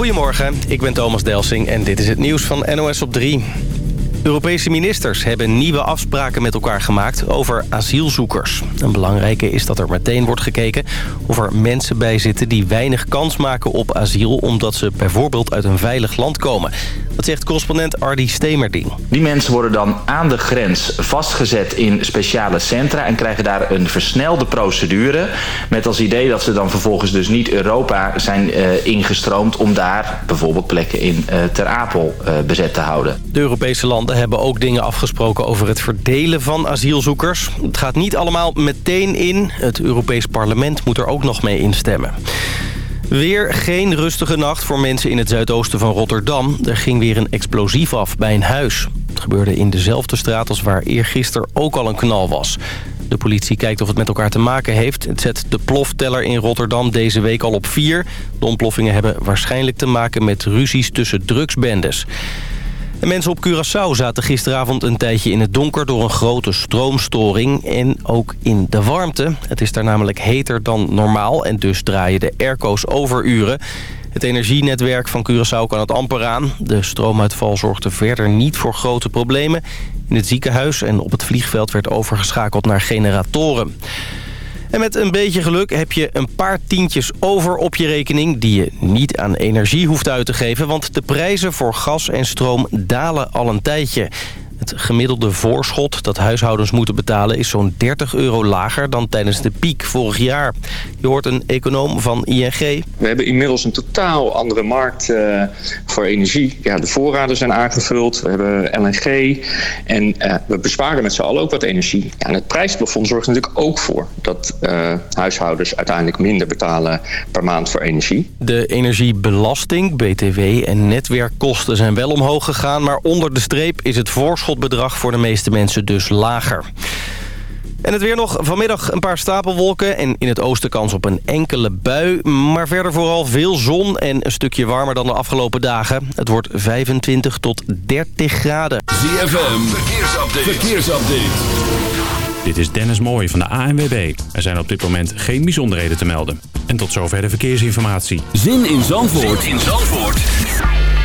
Goedemorgen, ik ben Thomas Delsing en dit is het nieuws van NOS op 3. Europese ministers hebben nieuwe afspraken met elkaar gemaakt over asielzoekers. Een belangrijke is dat er meteen wordt gekeken of er mensen bij zitten die weinig kans maken op asiel... omdat ze bijvoorbeeld uit een veilig land komen. Dat zegt correspondent Ardi Stemerding. Die mensen worden dan aan de grens vastgezet in speciale centra... en krijgen daar een versnelde procedure... met als idee dat ze dan vervolgens dus niet Europa zijn uh, ingestroomd... om daar bijvoorbeeld plekken in uh, Ter Apel uh, bezet te houden. De Europese landen hebben ook dingen afgesproken over het verdelen van asielzoekers. Het gaat niet allemaal meteen in. Het Europees Parlement moet er ook nog mee instemmen. Weer geen rustige nacht voor mensen in het zuidoosten van Rotterdam. Er ging weer een explosief af bij een huis. Het gebeurde in dezelfde straat als waar eergisteren ook al een knal was. De politie kijkt of het met elkaar te maken heeft. Het zet de plofteller in Rotterdam deze week al op vier. De ontploffingen hebben waarschijnlijk te maken met ruzies tussen drugsbendes. En mensen op Curaçao zaten gisteravond een tijdje in het donker... door een grote stroomstoring en ook in de warmte. Het is daar namelijk heter dan normaal en dus draaien de airco's overuren. Het energienetwerk van Curaçao kan het amper aan. De stroomuitval zorgde verder niet voor grote problemen. In het ziekenhuis en op het vliegveld werd overgeschakeld naar generatoren. En met een beetje geluk heb je een paar tientjes over op je rekening... die je niet aan energie hoeft uit te geven... want de prijzen voor gas en stroom dalen al een tijdje. Het gemiddelde voorschot dat huishoudens moeten betalen... is zo'n 30 euro lager dan tijdens de piek vorig jaar. Je hoort een econoom van ING. We hebben inmiddels een totaal andere markt uh, voor energie. Ja, de voorraden zijn aangevuld, we hebben LNG... en uh, we besparen met z'n allen ook wat energie. Ja, en het prijsplafond zorgt natuurlijk ook voor... dat uh, huishoudens uiteindelijk minder betalen per maand voor energie. De energiebelasting, BTW en netwerkkosten zijn wel omhoog gegaan... maar onder de streep is het voorschot bedrag voor de meeste mensen dus lager. En het weer nog vanmiddag een paar stapelwolken en in het oosten kans op een enkele bui. Maar verder vooral veel zon en een stukje warmer dan de afgelopen dagen. Het wordt 25 tot 30 graden. ZFM, verkeersupdate. verkeersupdate. Dit is Dennis Mooij van de ANWB. Er zijn op dit moment geen bijzonderheden te melden. En tot zover de verkeersinformatie. Zin in Zandvoort, zin in Zandvoort.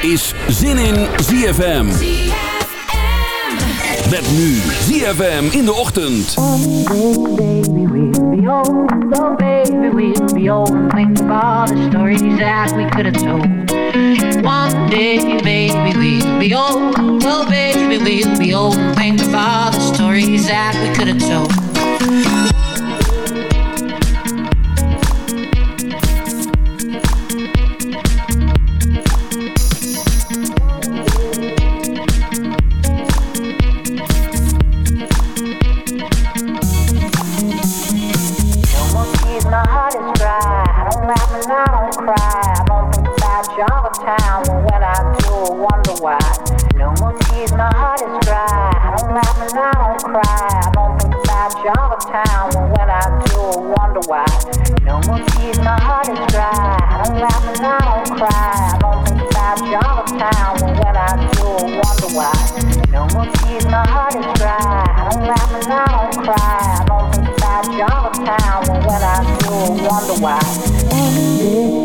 is Zin in ZFM. Met nu ZFM in de ochtend. One day, baby, we'll be old. Oh, baby, we'll be old. Think of the stories that we could have told. One day, baby, we'll be old. Oh, baby, we'll be old. Think of the stories that we could have told. Town when I do I wonder why. No more tears, my heart is dry. I don't laugh and I don't cry. I don't think about Java Town when I do I wonder why. No more tears, my heart is dry. I don't laugh and I don't cry. I don't think about Java Town when I do I wonder why. No more tears, my heart is dry. I don't laugh and I don't cry. I don't think about Java Town when I do I wonder why. we'll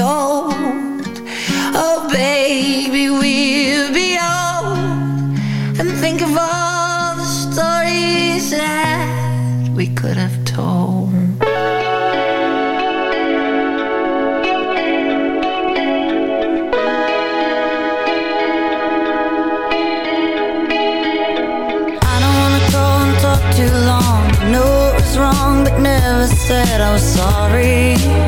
old. Oh, baby, we'll be old. And think of all the stories that we could have told. too long. I know it was wrong, but never said I was sorry.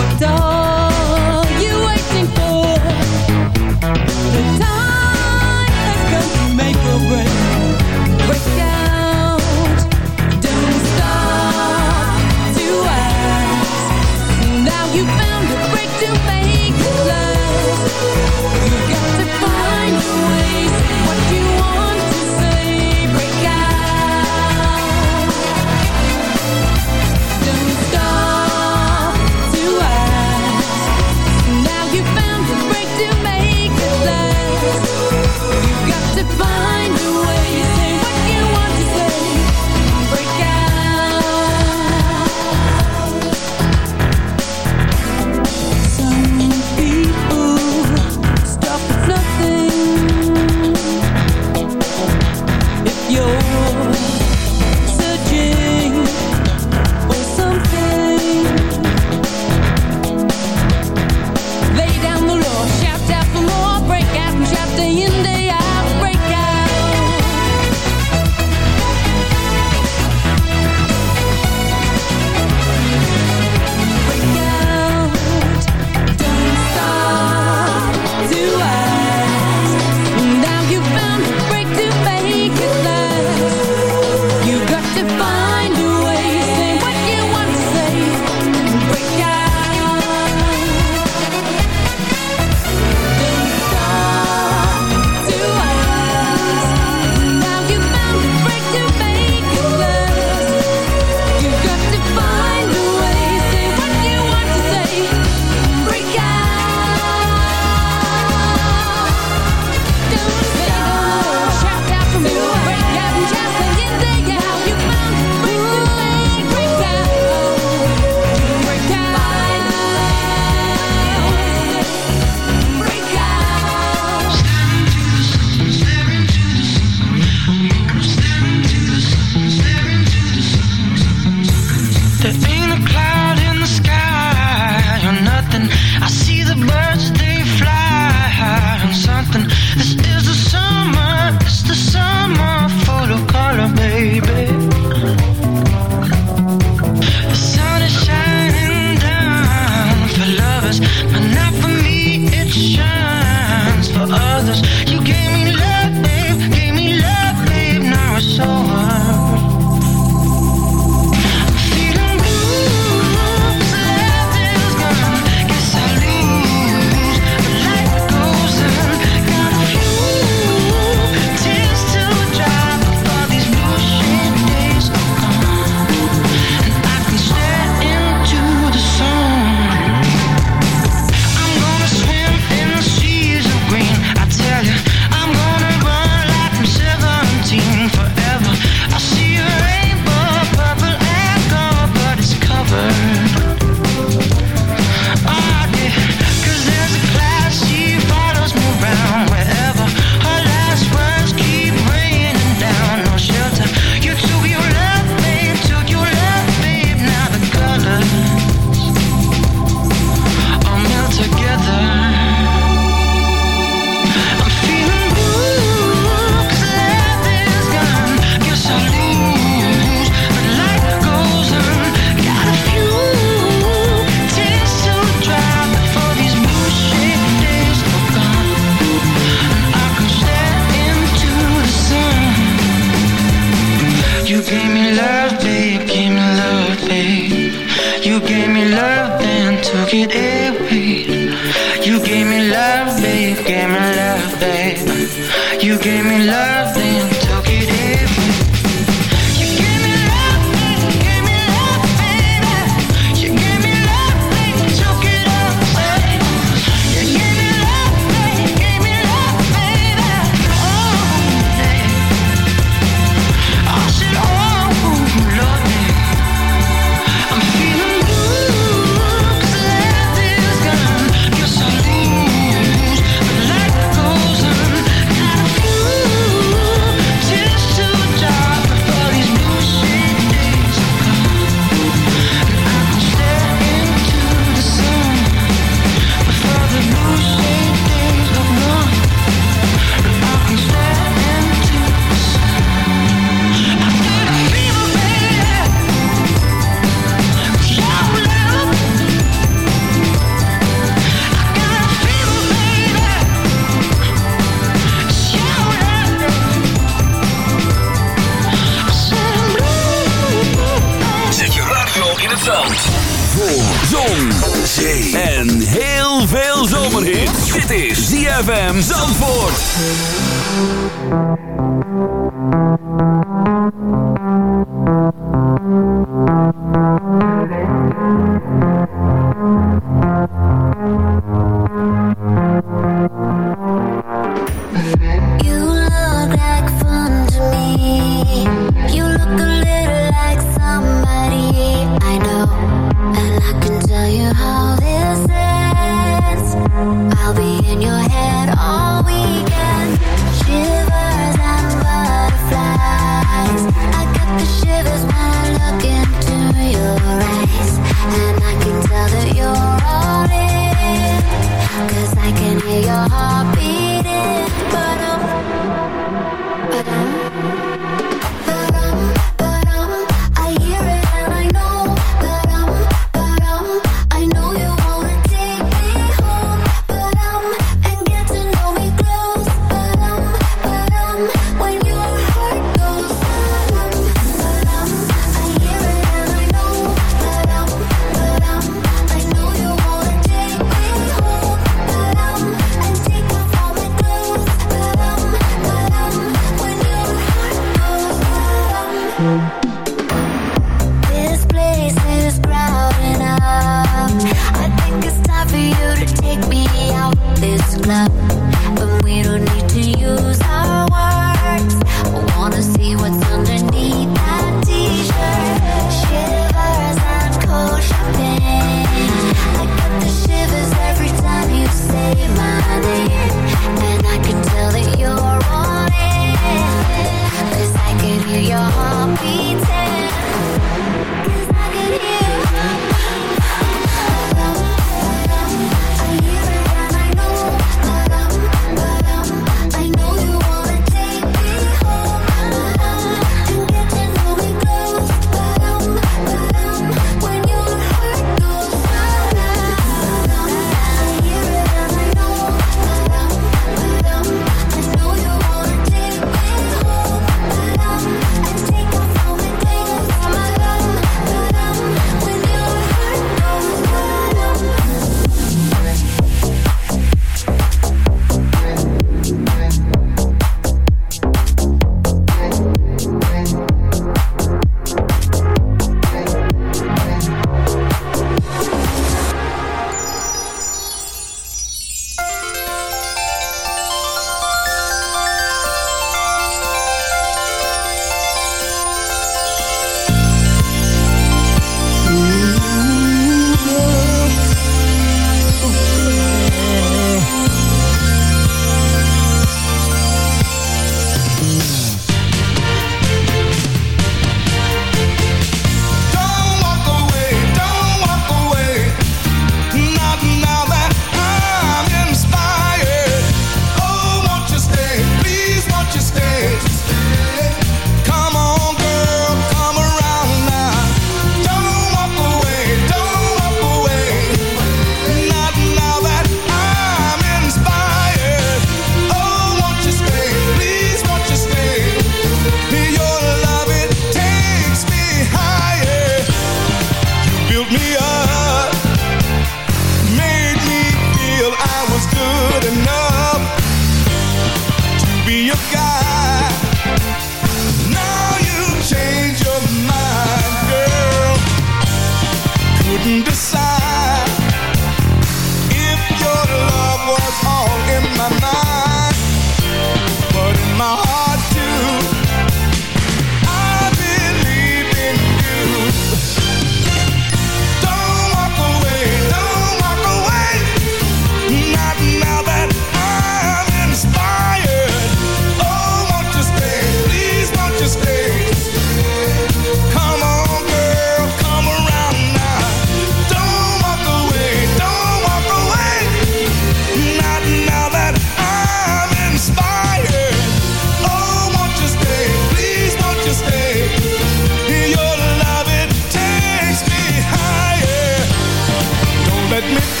let me.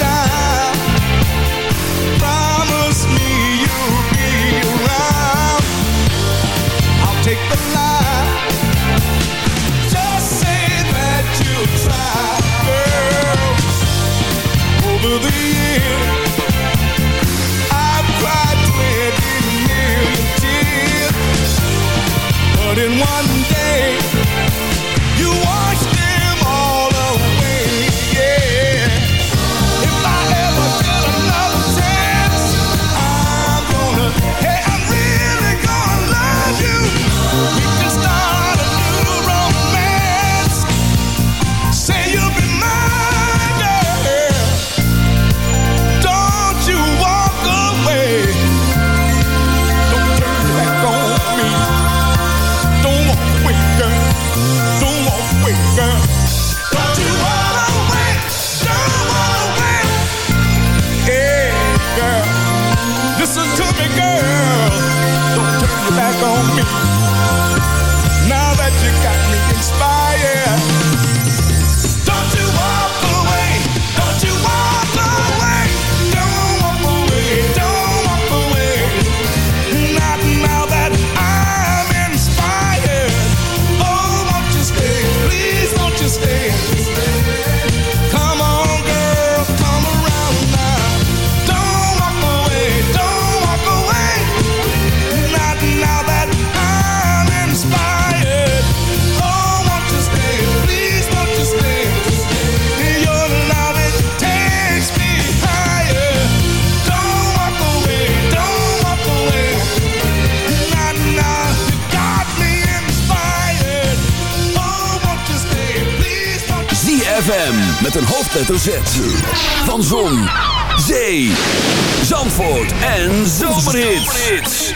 ZFM met een hoofdletter Z. Van Zon, Zee, Zandvoort en Zomerhits.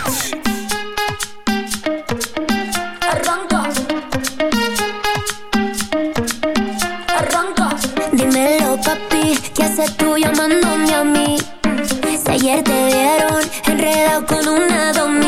Dímelo papi, ¿qué haces tú llamándome a mí? Si ayer te vieron enredado con una dona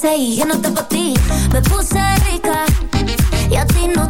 seis, ya no te. Me puse rica y a ti no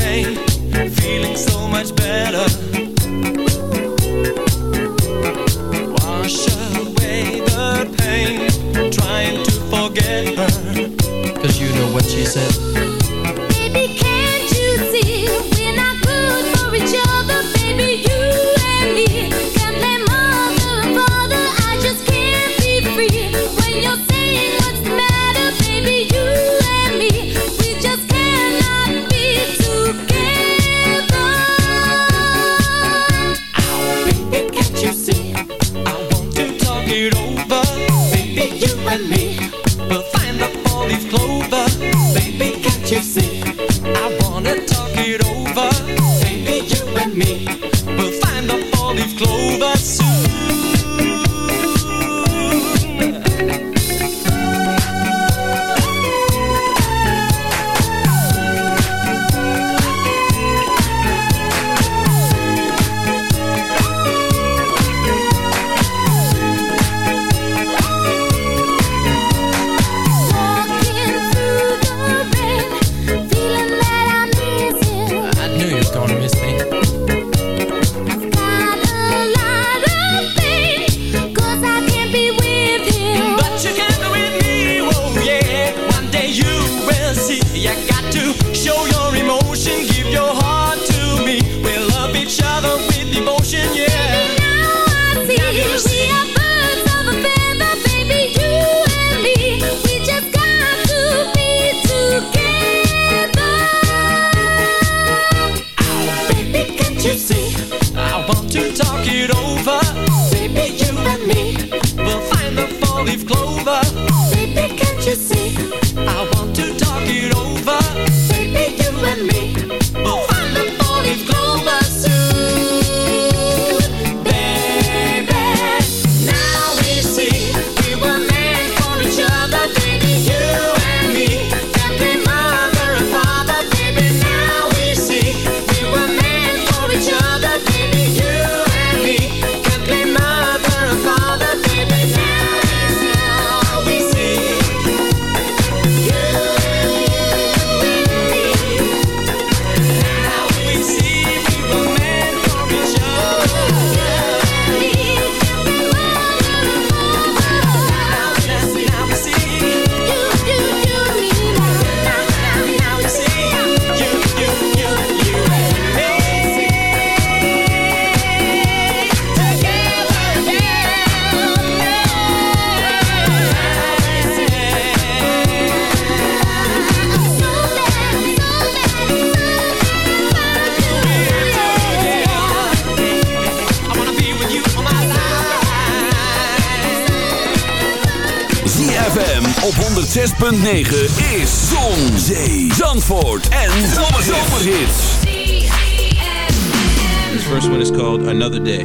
rain, feeling so much better. Wash away the pain, trying to forget her. Cause you know what she said. 106.9 is Zon, Zee, Zandvoort en Zomerhits. This first one is called Another Day.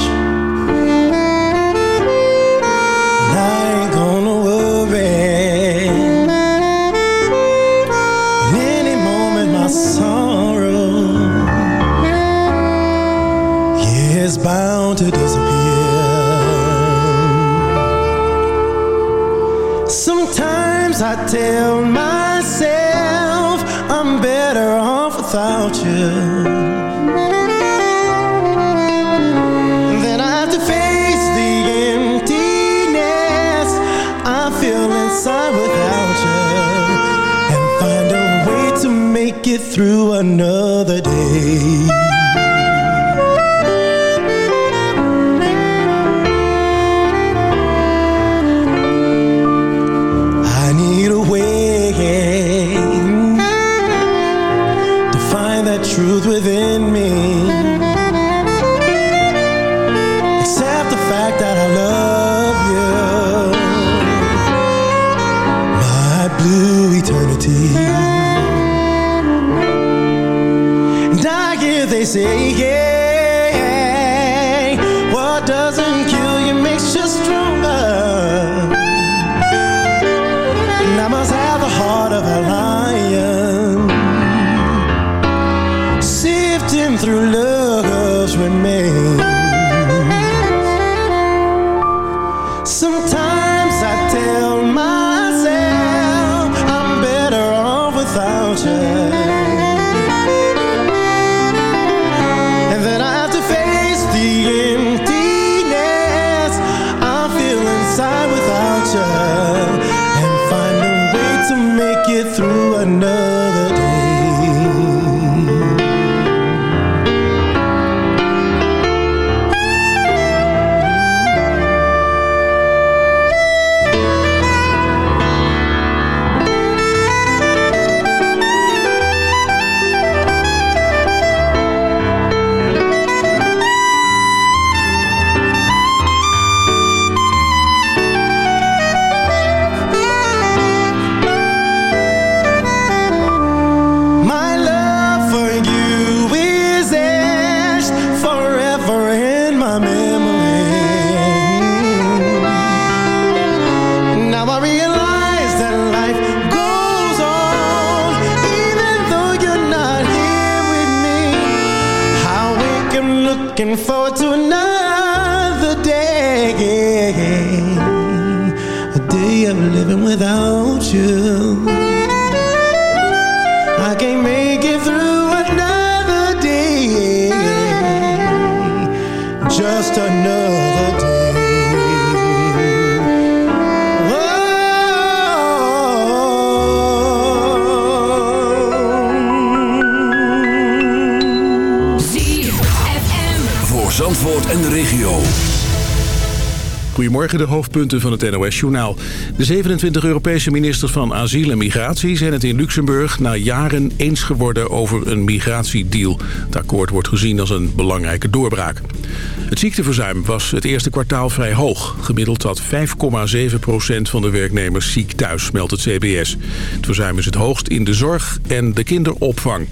tell myself I'm better off without you. Then I have to face the emptiness. I feel inside without you. And find a way to make it through another day. 着。解 de hoofdpunten van het NOS-journaal. De 27 Europese ministers van asiel en migratie zijn het in Luxemburg... na jaren eens geworden over een migratiedeal. Het akkoord wordt gezien als een belangrijke doorbraak. Het ziekteverzuim was het eerste kwartaal vrij hoog. Gemiddeld had 5,7% van de werknemers ziek thuis, meldt het CBS. Het verzuim is het hoogst in de zorg en de kinderopvang.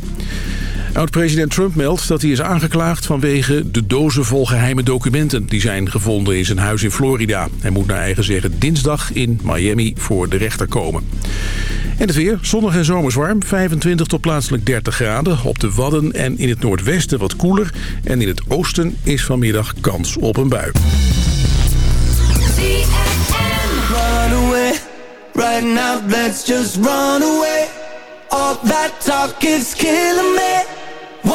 Oud-president Trump meldt dat hij is aangeklaagd vanwege de dozen vol geheime documenten... die zijn gevonden in zijn huis in Florida. Hij moet naar eigen zeggen dinsdag in Miami voor de rechter komen. En het weer, zonnig en zomers warm, 25 tot plaatselijk 30 graden. Op de Wadden en in het noordwesten wat koeler. En in het oosten is vanmiddag kans op een bui.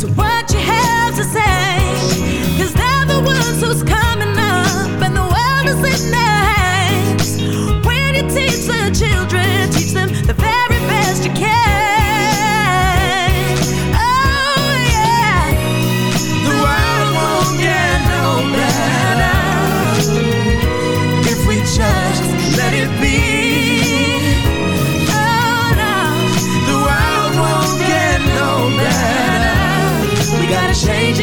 to one.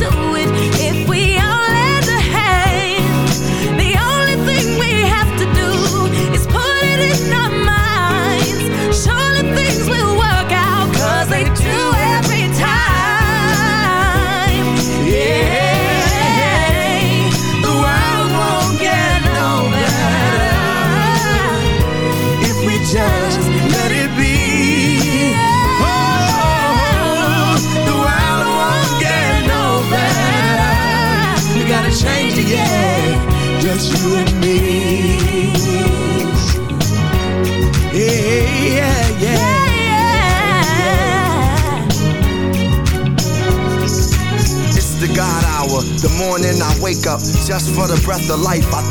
Do breath of life. I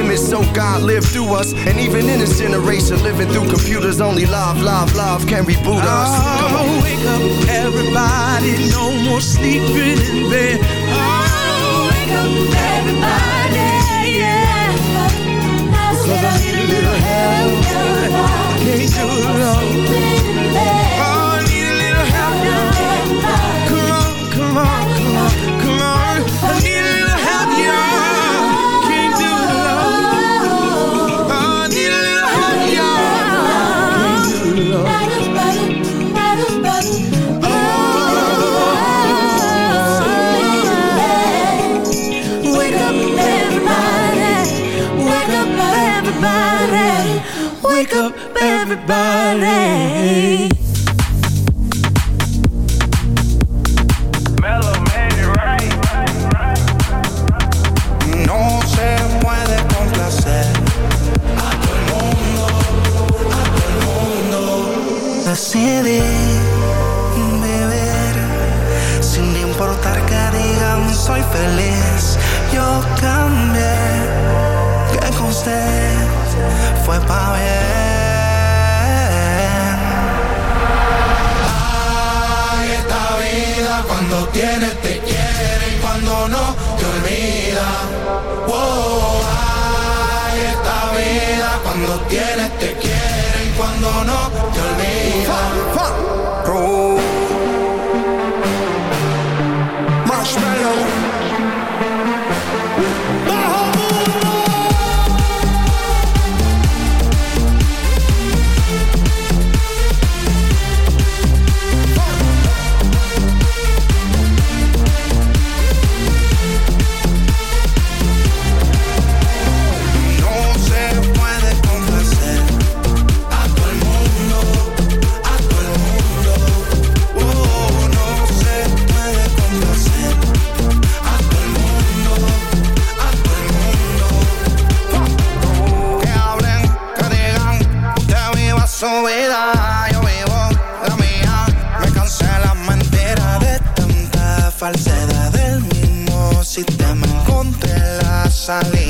image, so God lived through us. And even in this generation, living through computers, only love, love, love can reboot us. Come on. Oh, wake up, everybody. No more sleeping in bed. Oh, wake up, everybody. Yeah. Cause I need a little help. Can't do it alone. Everybody. Wake up, everybody. No se puede complacer a todo el mundo, a todo el mundo. Decidí vivir sin importar que digan soy feliz. Yo cambié, que con usted fue pa' bien. Ay, esta vida cuando tienes te quiere y cuando no te olvida. Wow, ay, esta vida cuando tienes te quiere y cuando no te olvida. salir.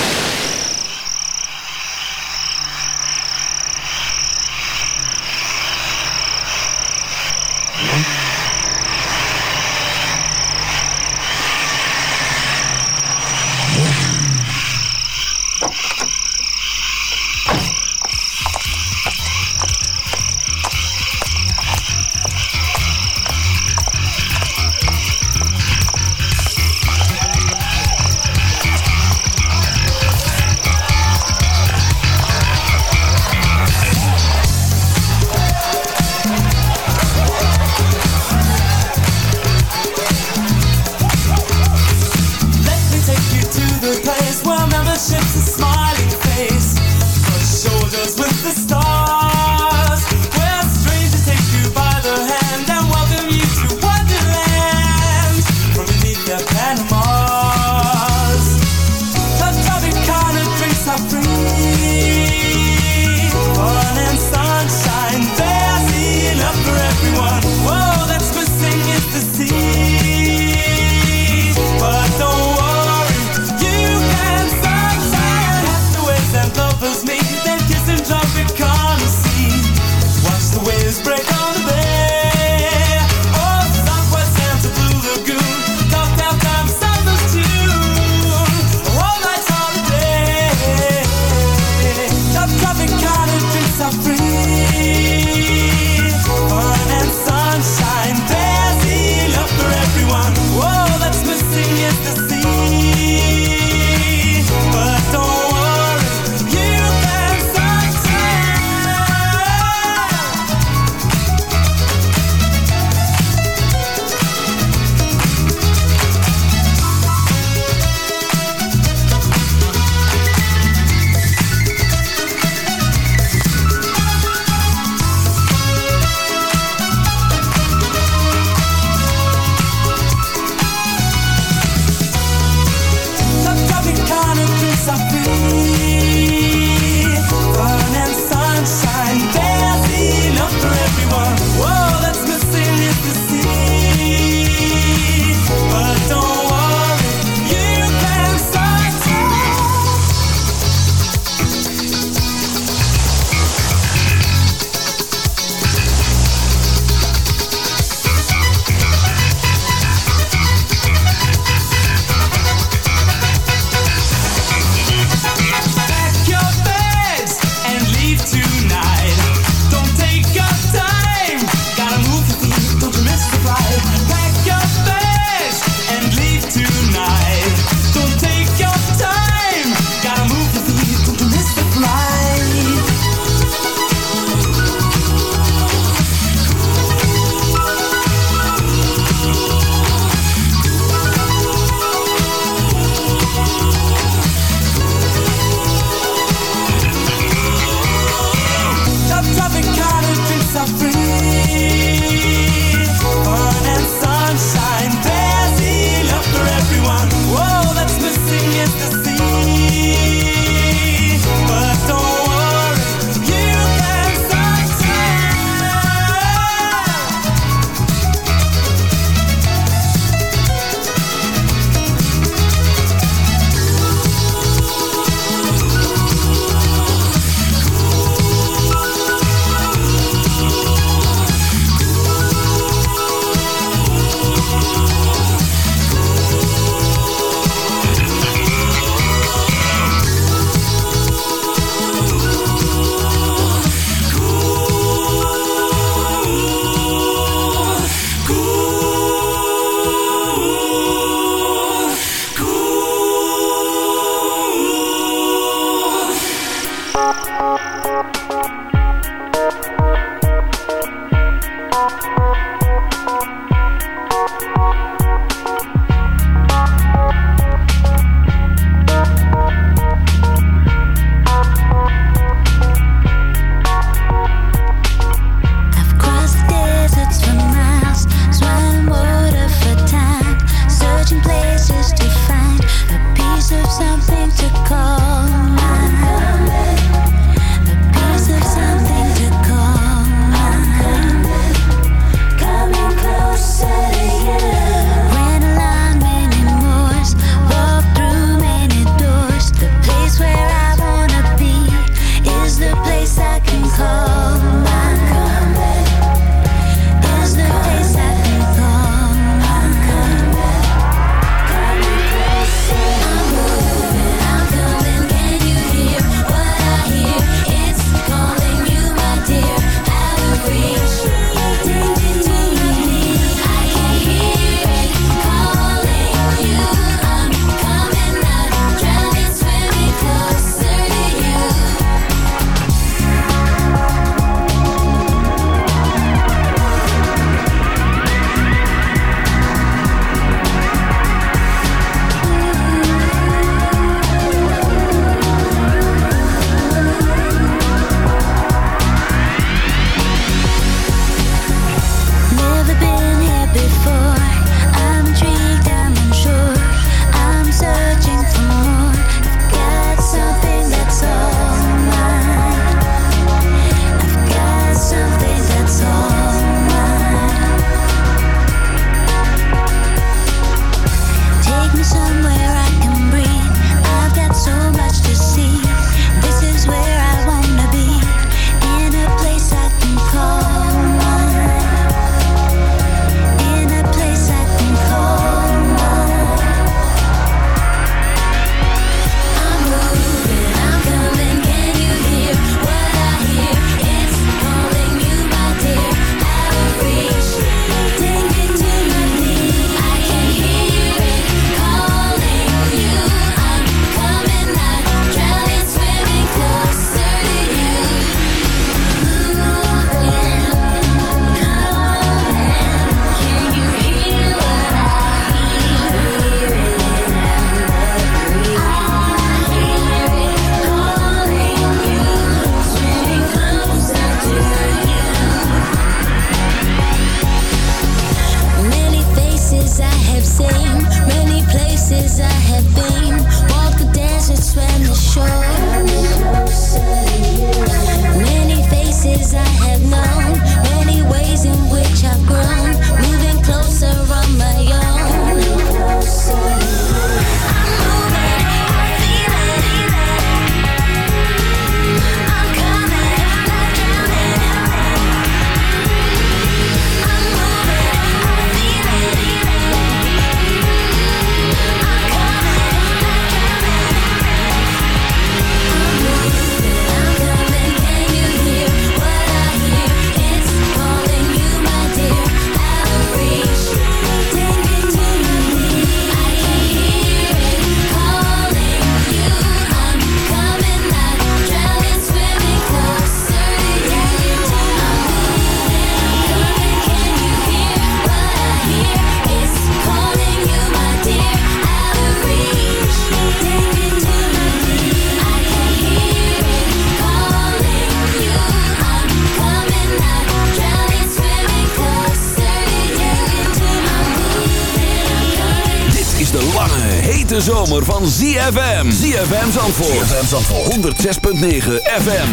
ZFM. ZFM Zandvoort. ZFM Zandvoort. 106.9 FM.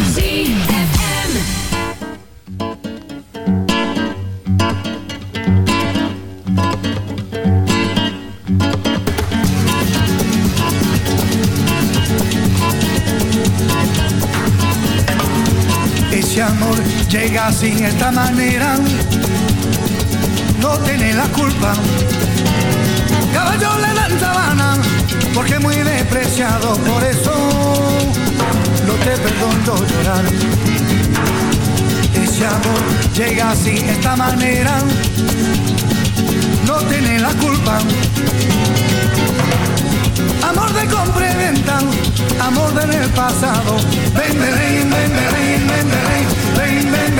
Ese amor llega sin esta manera, no tiene la culpa. Caballo le dan sabana, porque muy despreciado, por eso no te perdono llorar. Ese amor llega sin esta manera, no tiene la culpa. Amor de compra venta, amor del pasado. Ven, ven, ven, ven, ven, ven, ven,